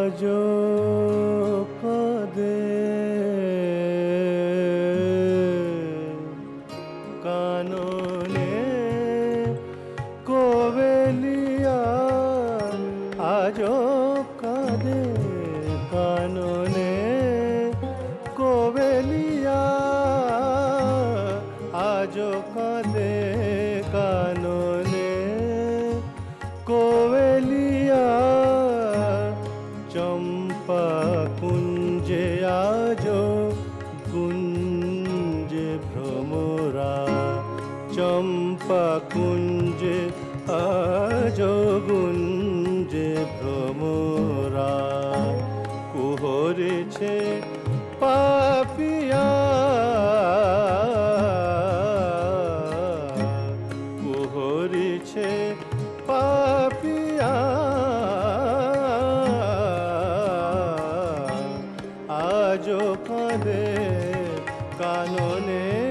আজ চম্পা কুঞ্জে আজ গুঞ্জে ভ্রমরা কুহরেছে পাপিয়া। কুহরেছে পাপিয়া। আজ কাননে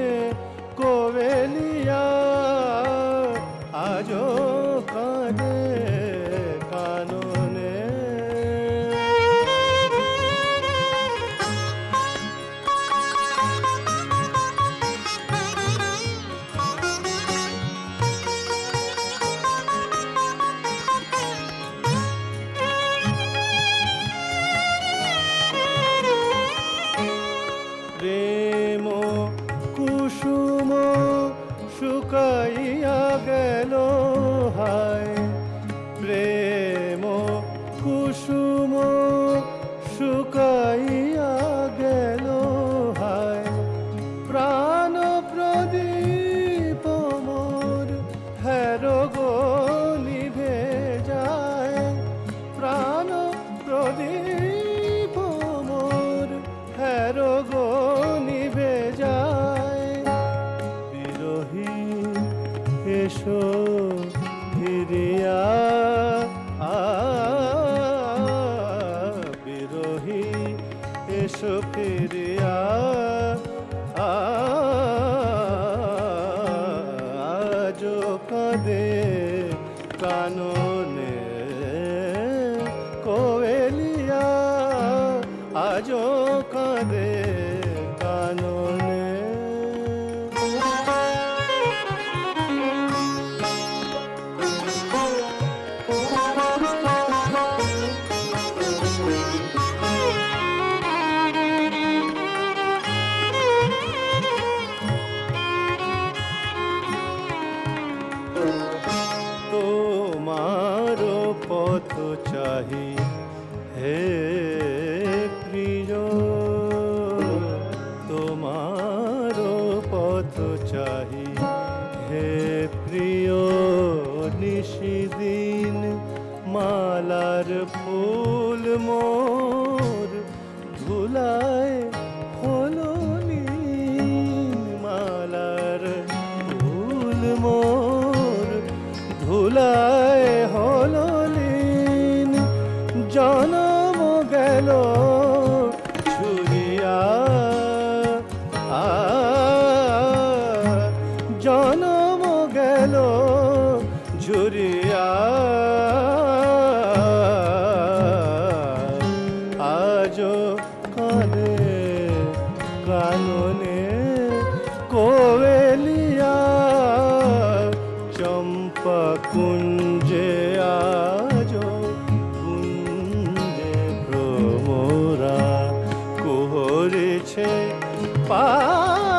এসো ফিরিয়া বিরোহী এসো ফিরিয়া। আজ কাঁদে কাননে কোয়েলিয়া আজ কাঁদে পথ চাহি। হে প্রিয় তোমার পথ চাহি। হে প্রিয় নিশিদিন মালার ফুল মোর ধুলায় হলো মালার ফুল মোর ধুলায় ঝুরিয়া আজ কানে কাননে কোয়েলিয়া চম্পা কুঞ্জে আজ কুঞ্জে ভ্রমরা কোহরেছে পাপিয়া